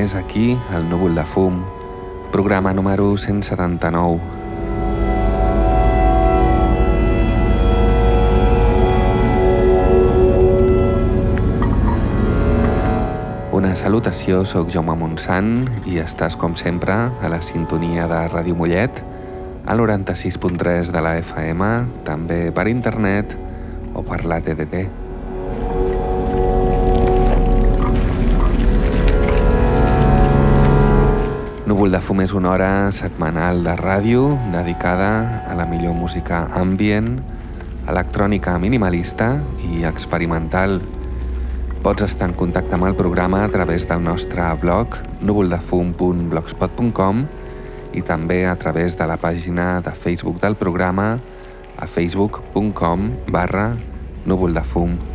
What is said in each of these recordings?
més aquí al Núvol de Fum, programa número 179. Una salutació, sóc Jaume Montsant i estàs com sempre a la sintonia de Ràdio Mollet, al 96.3 de la FM, també per internet o per la TDT. Núvol de Fum és una hora setmanal de ràdio dedicada a la millor música ambient, electrònica minimalista i experimental. Pots estar en contacte amb el programa a través del nostre blog núvoldefum.blogspot.com i també a través de la pàgina de Facebook del programa a facebook.com barra núvoldefum.com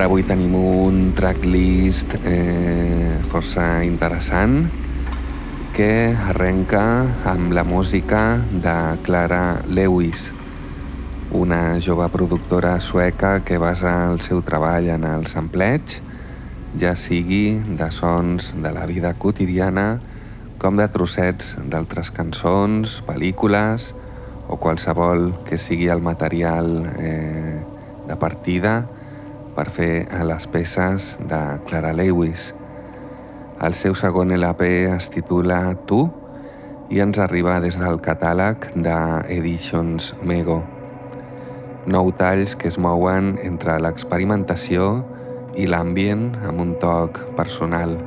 Per avui tenim un tracklist eh, força interessant que arrenca amb la música de Clara Lewis, una jove productora sueca que basa el seu treball en el sampleig, ja sigui de sons de la vida quotidiana com de trossets d'altres cançons, pel·lícules o qualsevol que sigui el material eh, de partida per fer les peces de Clara Lewis. El seu segon LP es titula Tu i ens arriba des del catàleg de Editions Mego. Nou talls que es mouen entre l'experimentació i l'ambient amb un toc personal.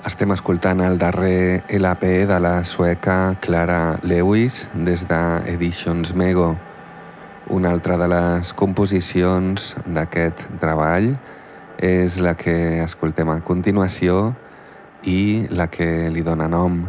Estem escoltant el darrer LP de la sueca Clara Lewis des de Editions Mego. Una altra de les composicions d'aquest treball és la que escoltem a continuació i la que li dóna nom,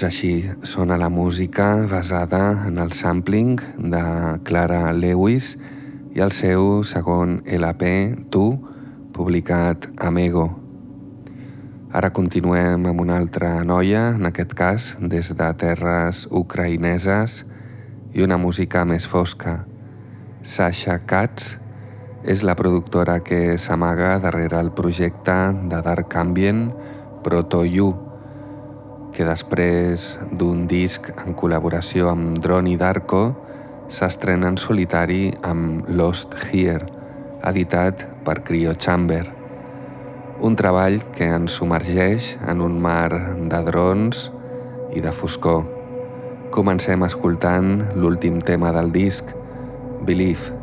Doncs així sona la música basada en el sampling de Clara Lewis i el seu segon LP, Tu, publicat a Mego. Ara continuem amb una altra noia, en aquest cas des de terres ucraïneses i una música més fosca. Sasha Katz és la productora que s'amaga darrere el projecte de Dark Ambient Proto You, que després d'un disc en col·laboració amb Drone i Darko s'estrena en solitari amb Lost Here, editat per Cryo Chamber. Un treball que ens submergeix en un mar de drons i de foscor. Comencem escoltant l'últim tema del disc, Believe.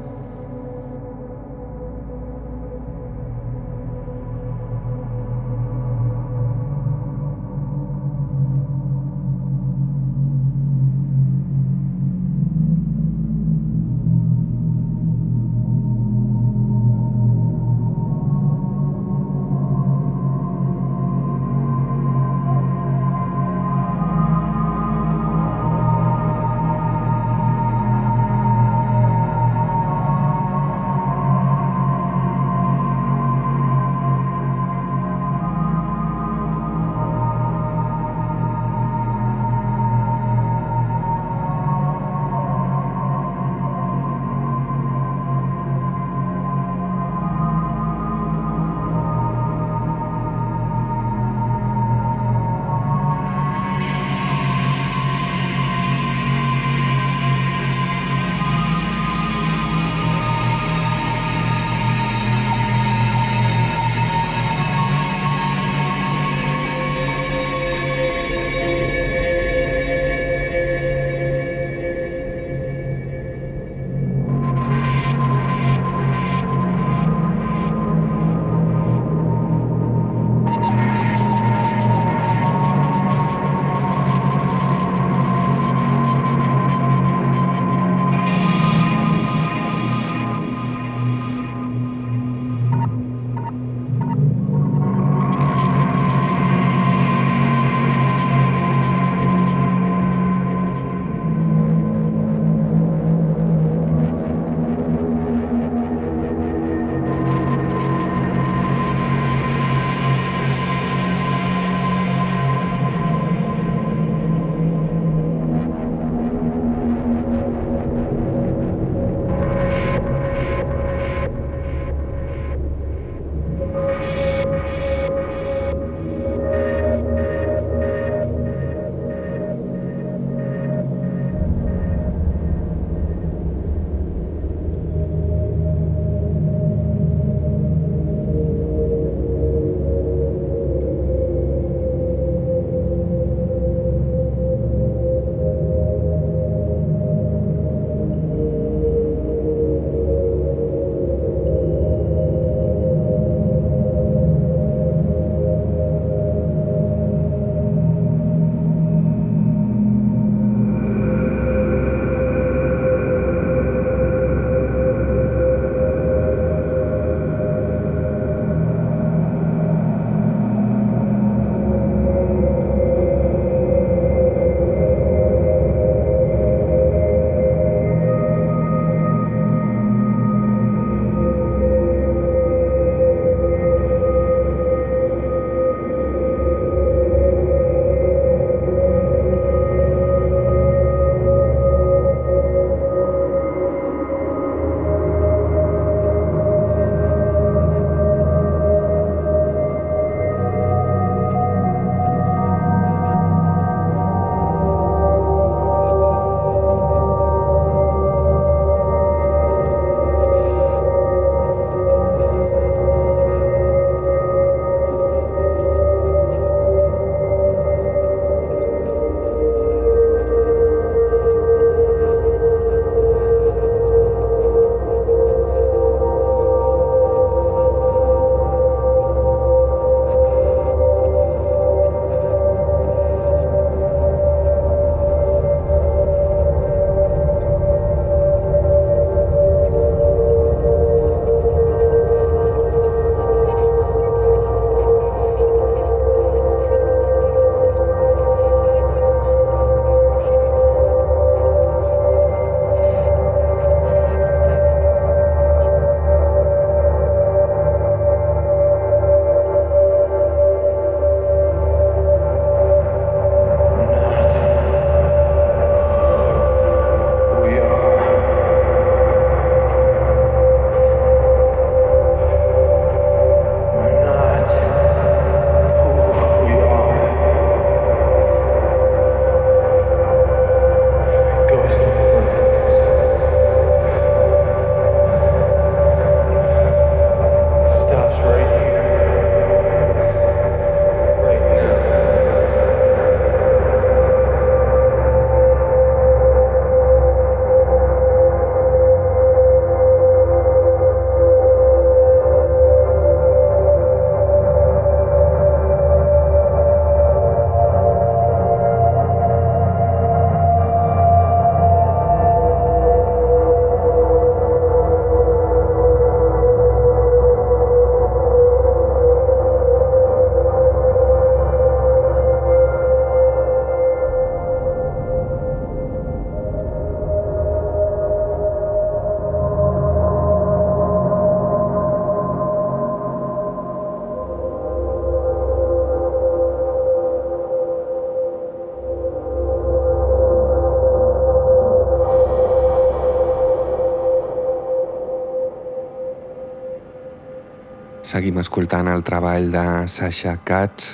Seguim escoltant el treball de Sasha Katz,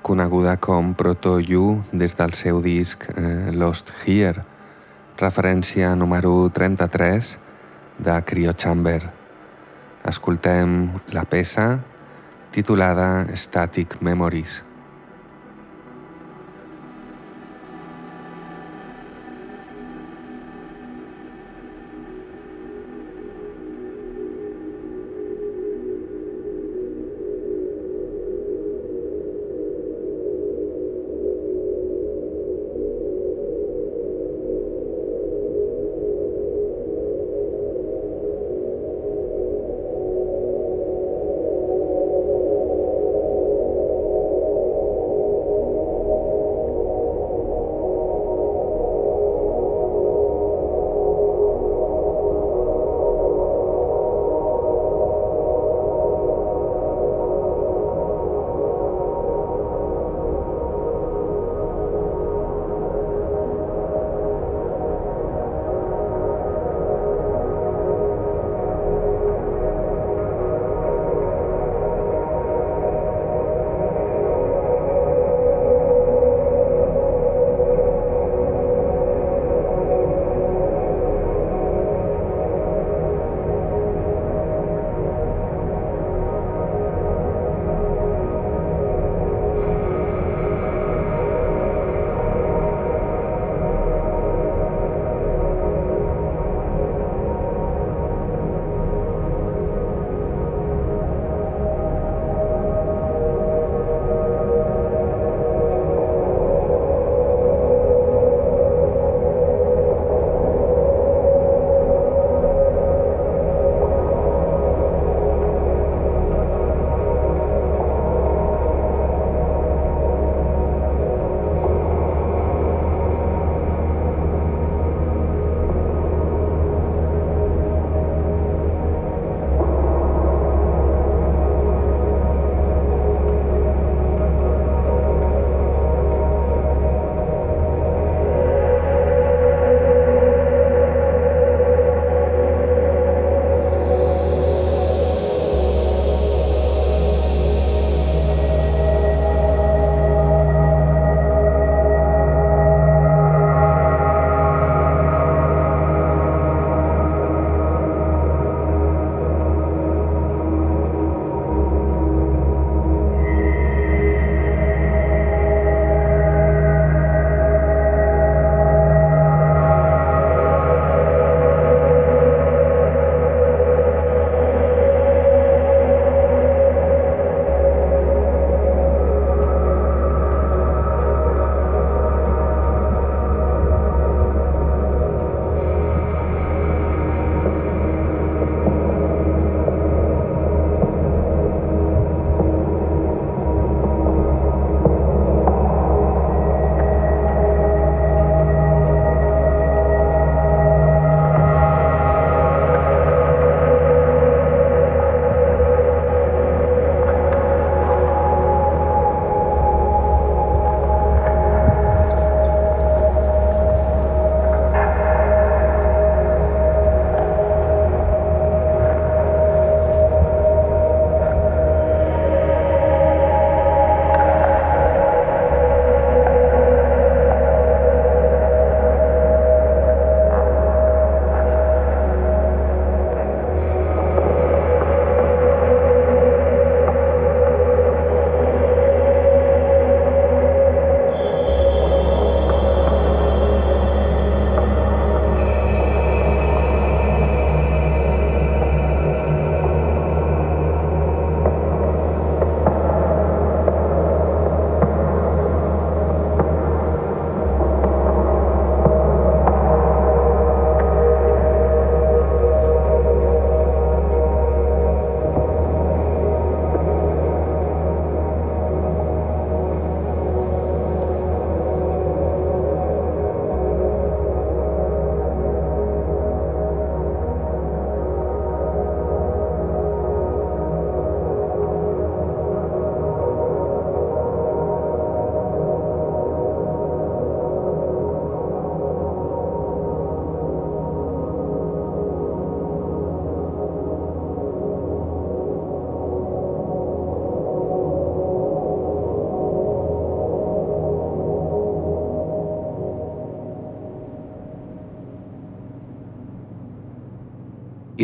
coneguda com Proto You des del seu disc eh, Lost Here, referència número 33 de Cryo Chamber. Escoltem la peça titulada Static Memories.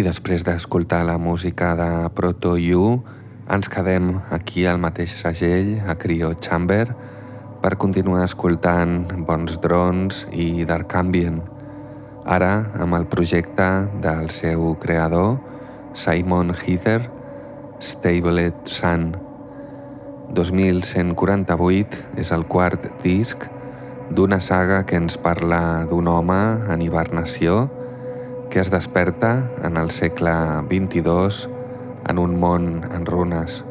Després d'escoltar la música de Proto You, ens quedem aquí al mateix segell, a Cryo Chamber, per continuar escoltant bons drons i Dark Ambient, ara amb el projecte del seu creador, Simon Heather, Stablet Sun. 2148 és el quart disc d'una saga que ens parla d'un home en hibernació que es desperta en el segle XXII en un món en runes.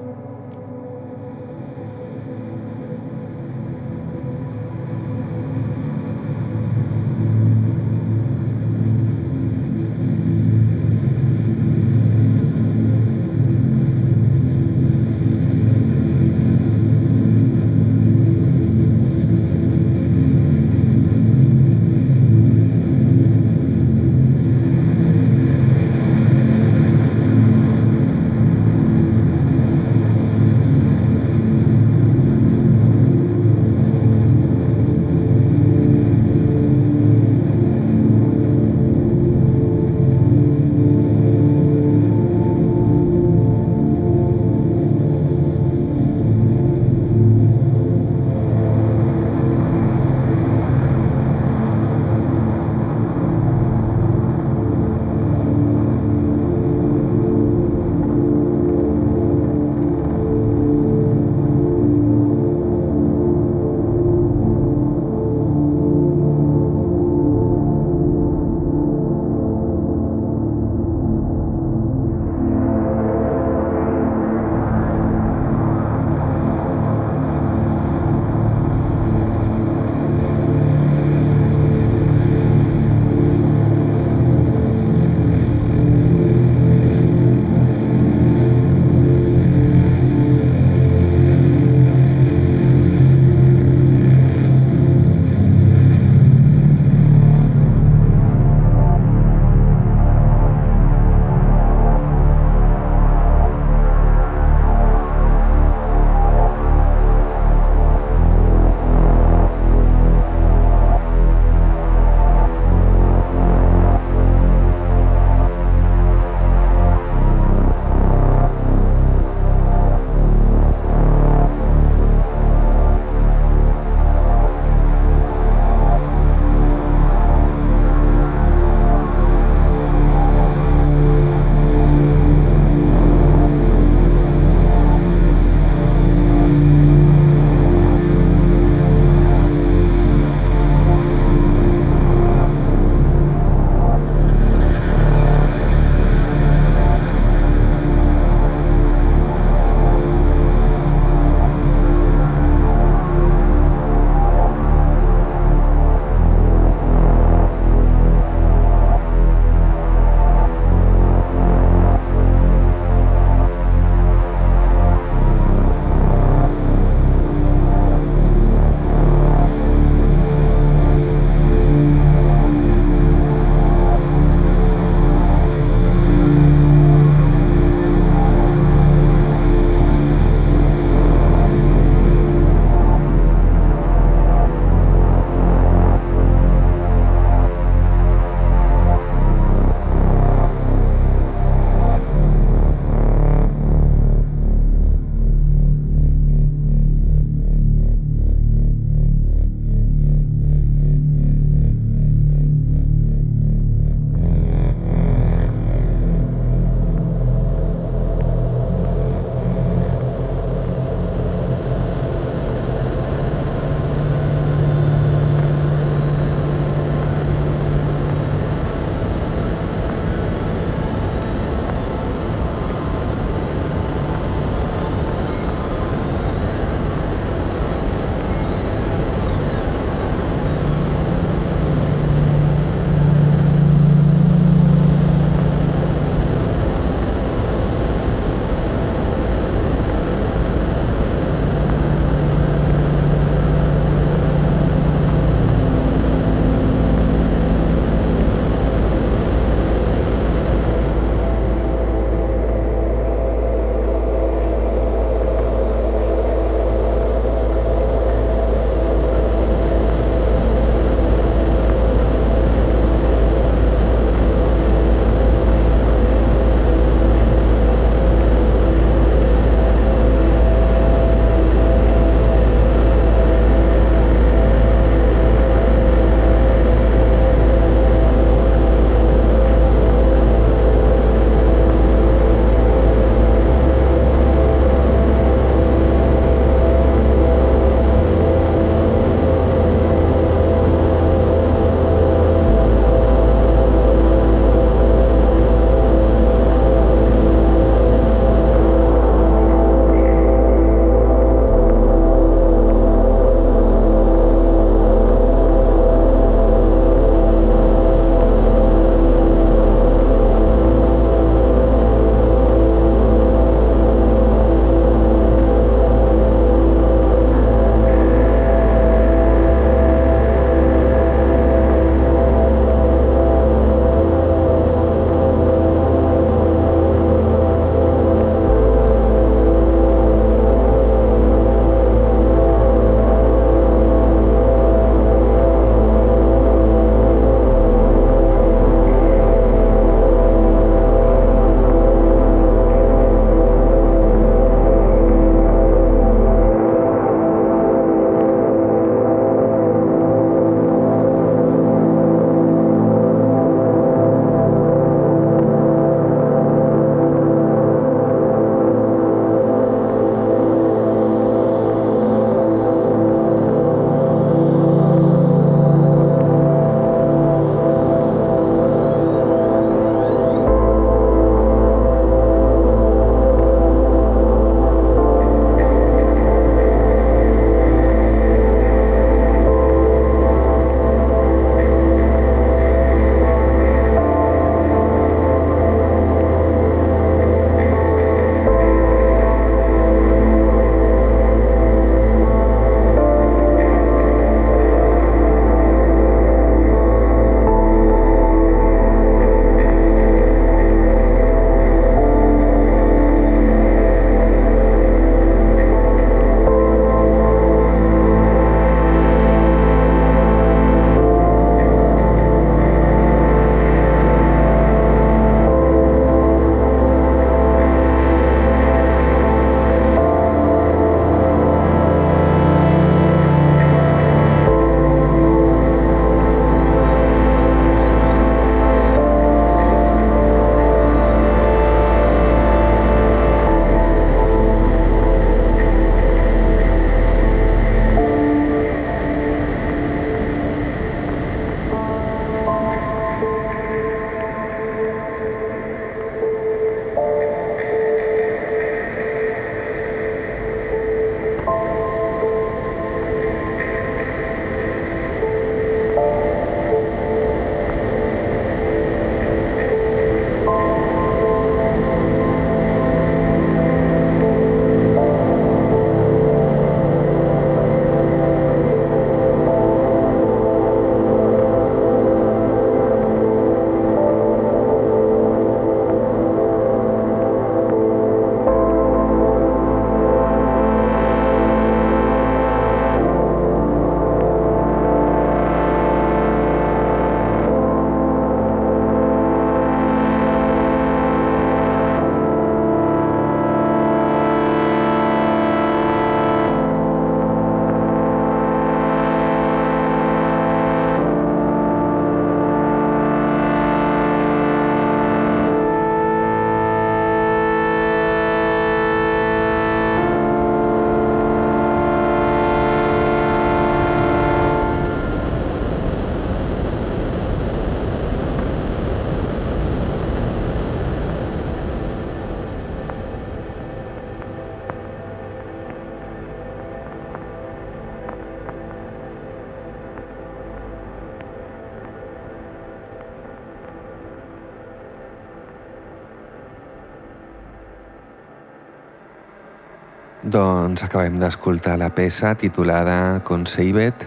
Doncs acabem d'escoltar la peça titulada Conceived,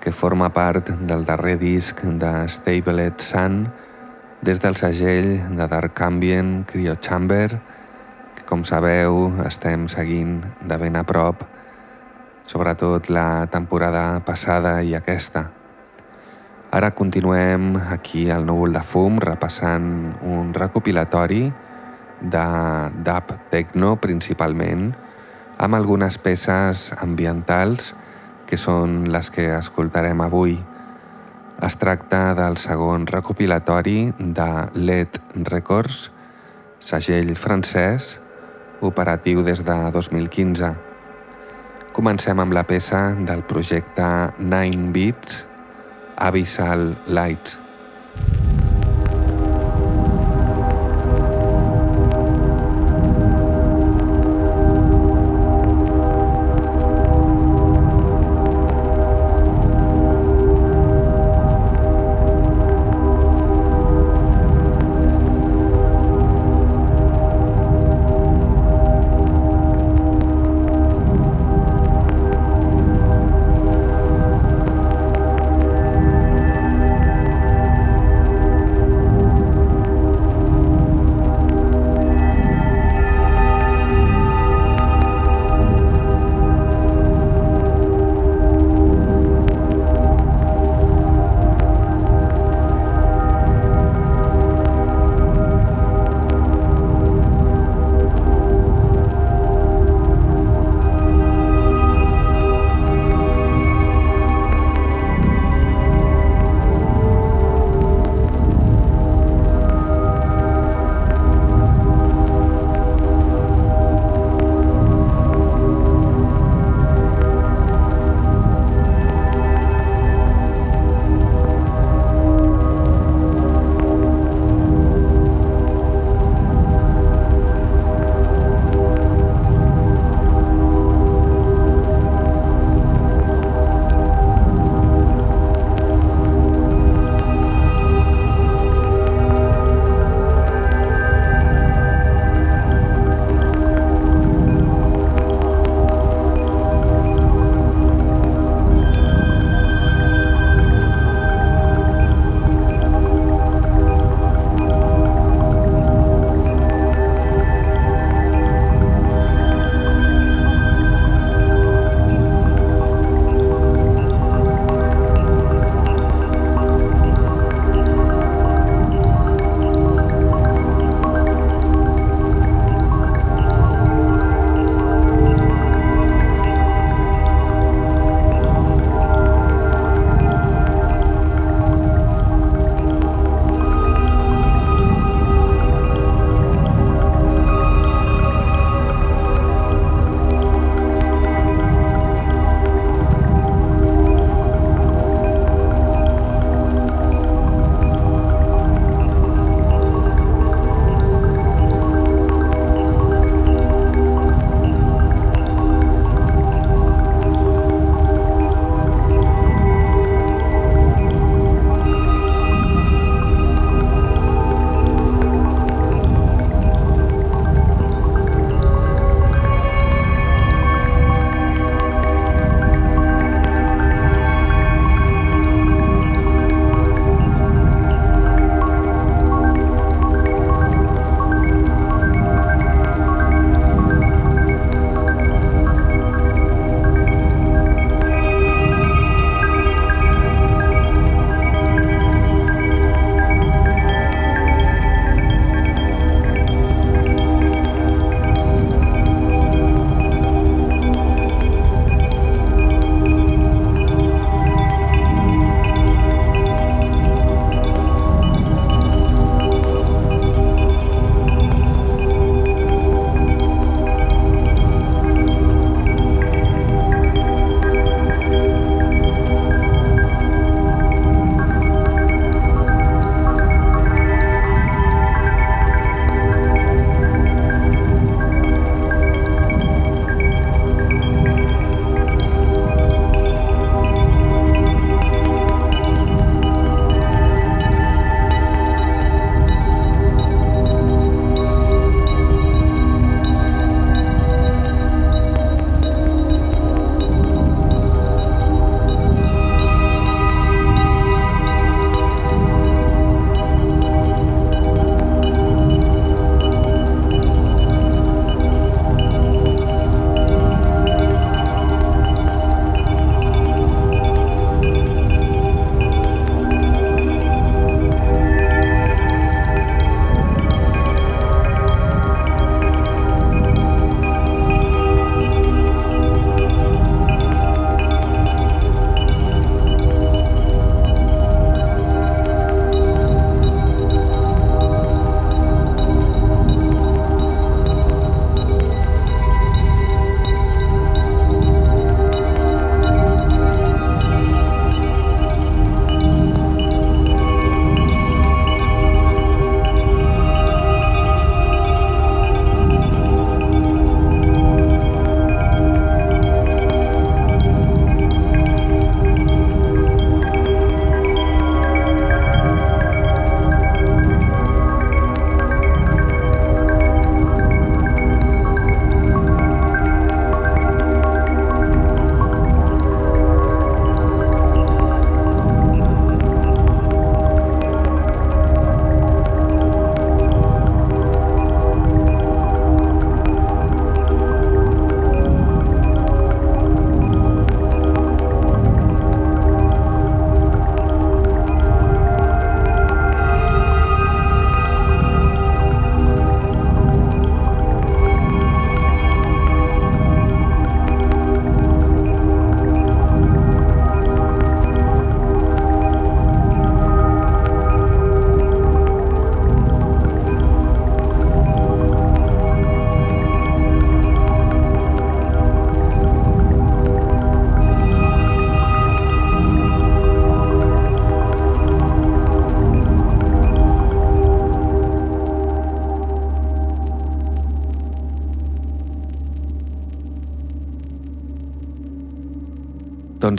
que forma part del darrer disc de Stablet Sun des del segell de Dark Ambient Cryo Chamber, que com sabeu estem seguint de ben a prop, sobretot la temporada passada i aquesta. Ara continuem aquí al núvol de fum repassant un recopilatori de dub techno principalment, amb algunes peces ambientals que són les que escoltarem avui. Es tracta del segon recopilatori de LED Records, segell francès, operatiu des de 2015. Comencem amb la peça del projecte Nine Beats, Abyssal Lights. Doncs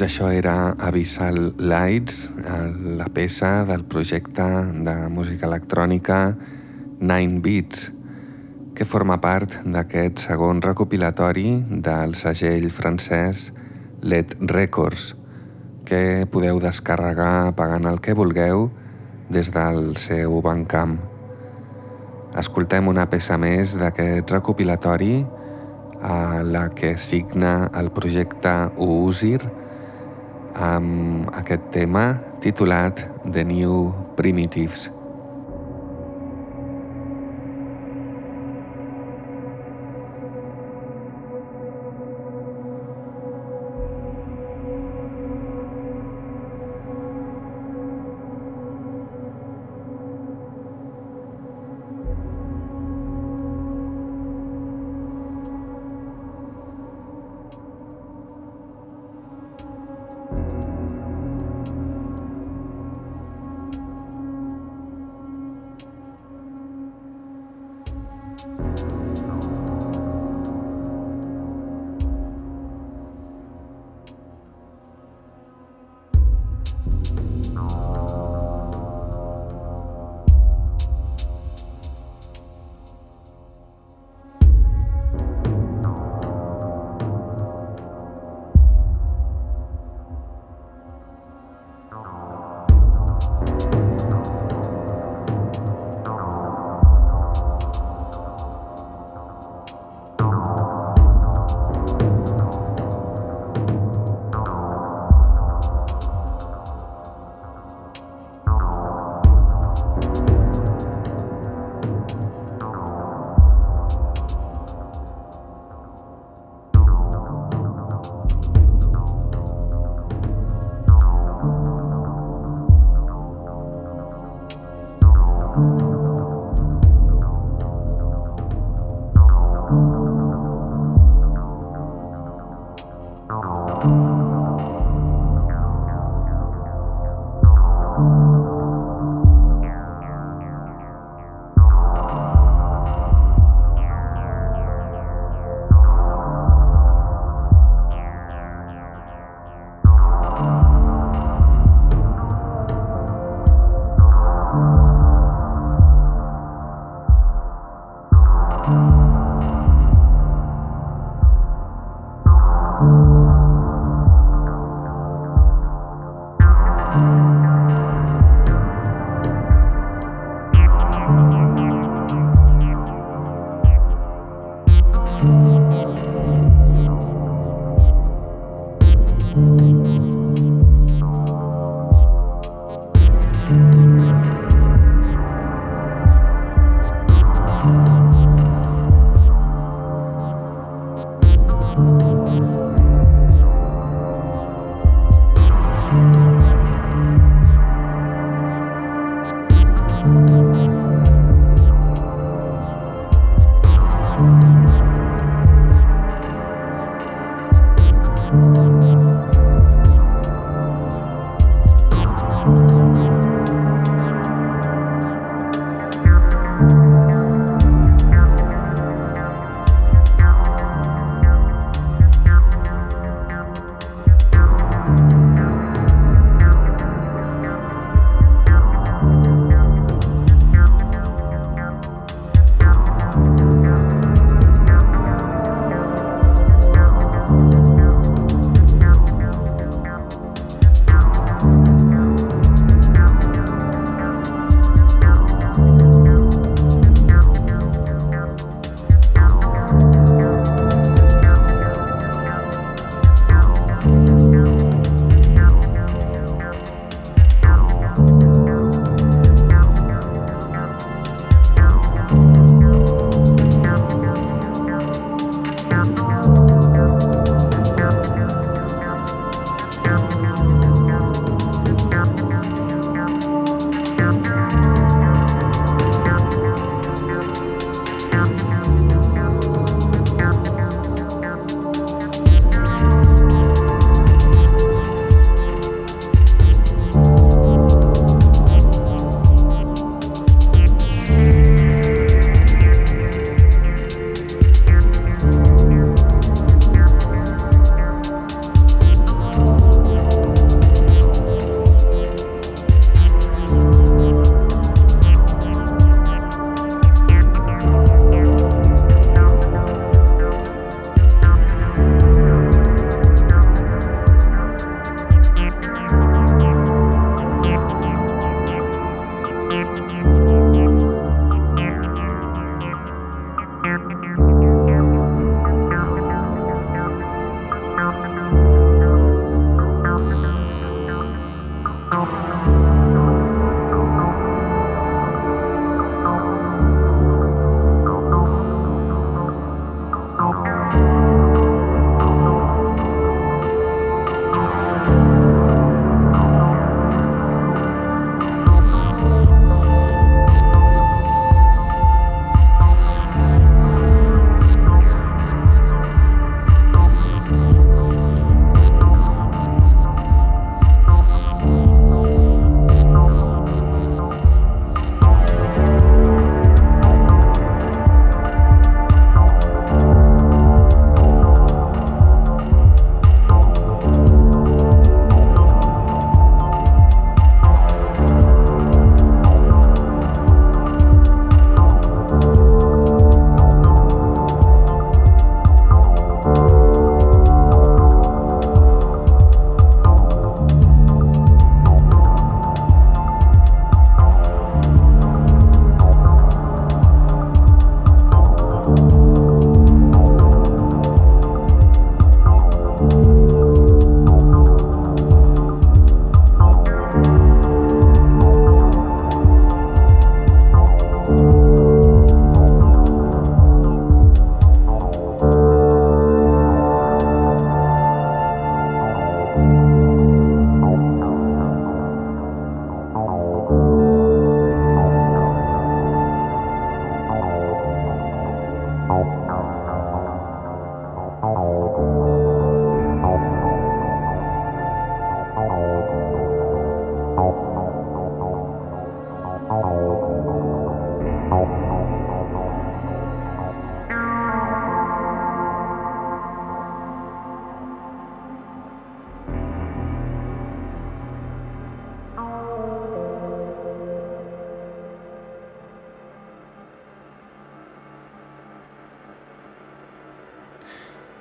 això era Abyssal Lights, la peça del projecte de música electrònica Nine Beats, que forma part d'aquest segon recopilatori del segell francès Let Records, que podeu descarregar pagant el que vulgueu des del seu bancamp. Escoltem una peça més d'aquest recopilatori a la que signa el projecte Uusir, amb aquest tema titulat The New Primitives.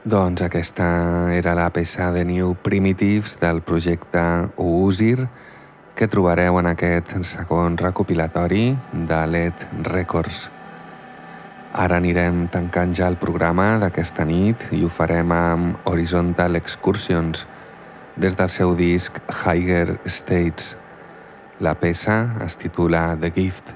Doncs aquesta era la peça de New Primitives del projecte Uusir que trobareu en aquest segon recopilatori de LED Records. Ara anirem tancant ja el programa d'aquesta nit i ho farem amb Horizontal Excursions des del seu disc Higher States. La peça es titula The Gift.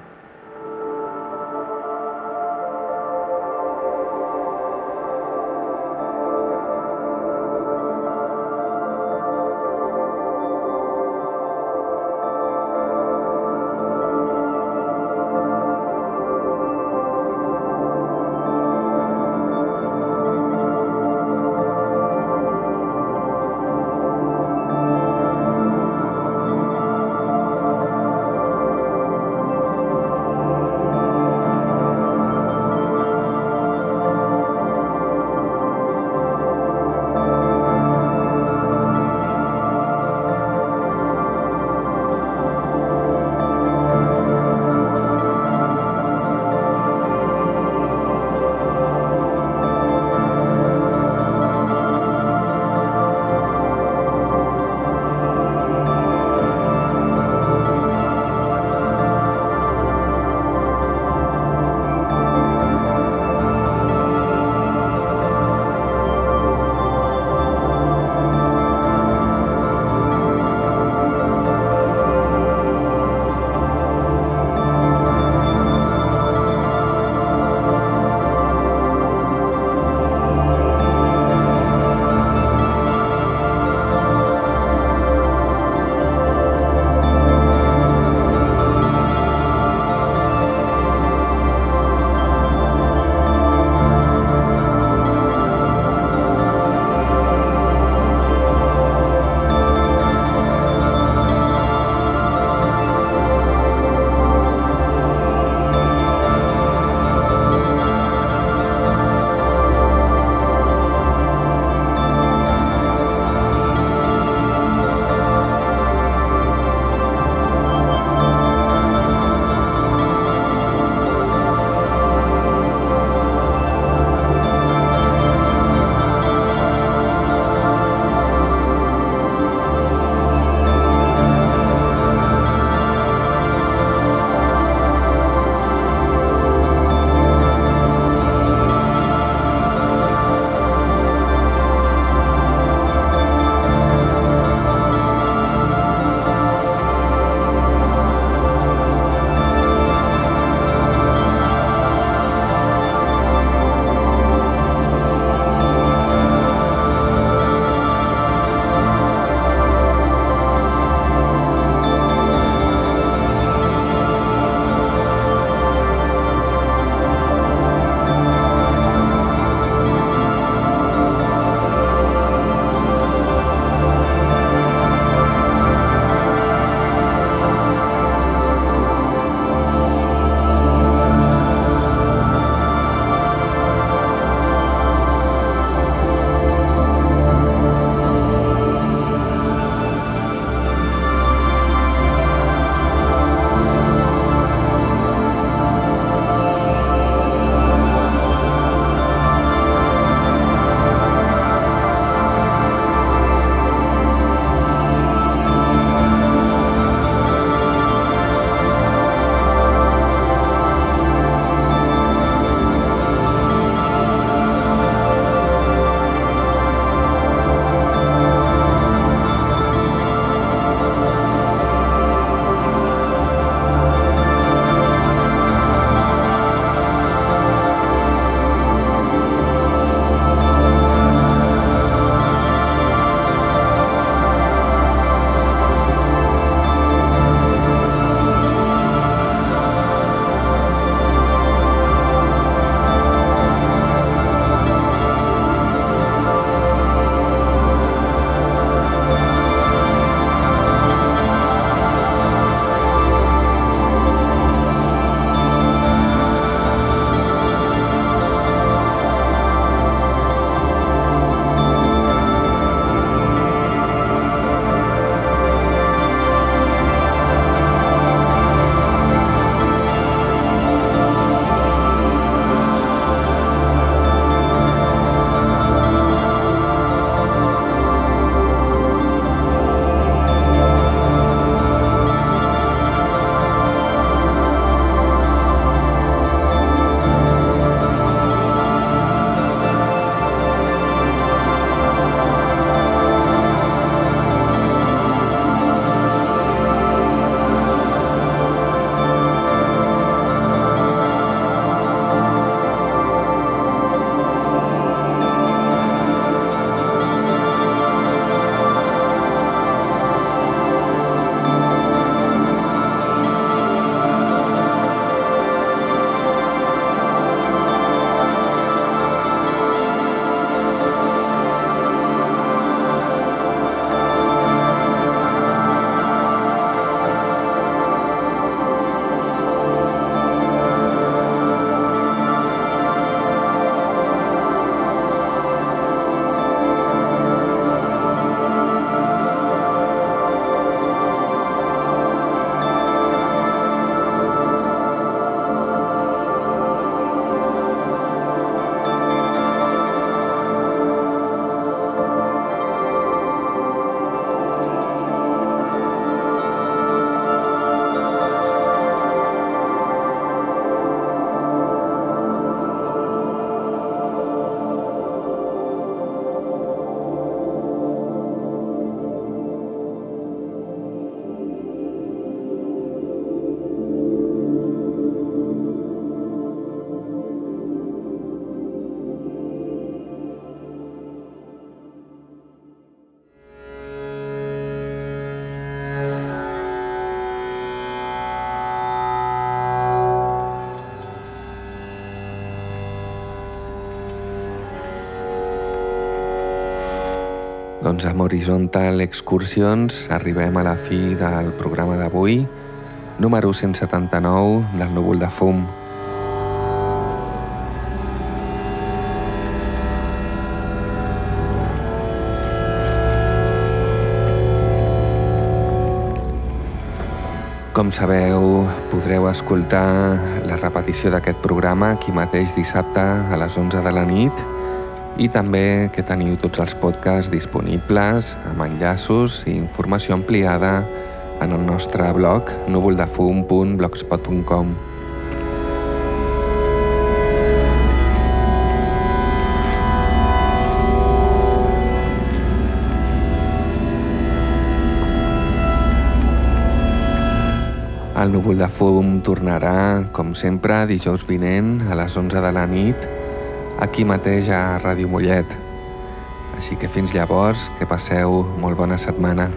Doncs amb Horizontal Excursions arribem a la fi del programa d'avui, número 179 del núvol de fum. Com sabeu, podreu escoltar la repetició d'aquest programa aquí mateix dissabte a les 11 de la nit i també que teniu tots els podcasts disponibles amb enllaços i informació ampliada en el nostre blog núvoldefum.blogspot.com. El núvol de fum tornarà, com sempre, dijous vinent a les 11 de la nit, aquí mateix a Ràdio Mollet. Així que fins llavors, que passeu molt bona setmana.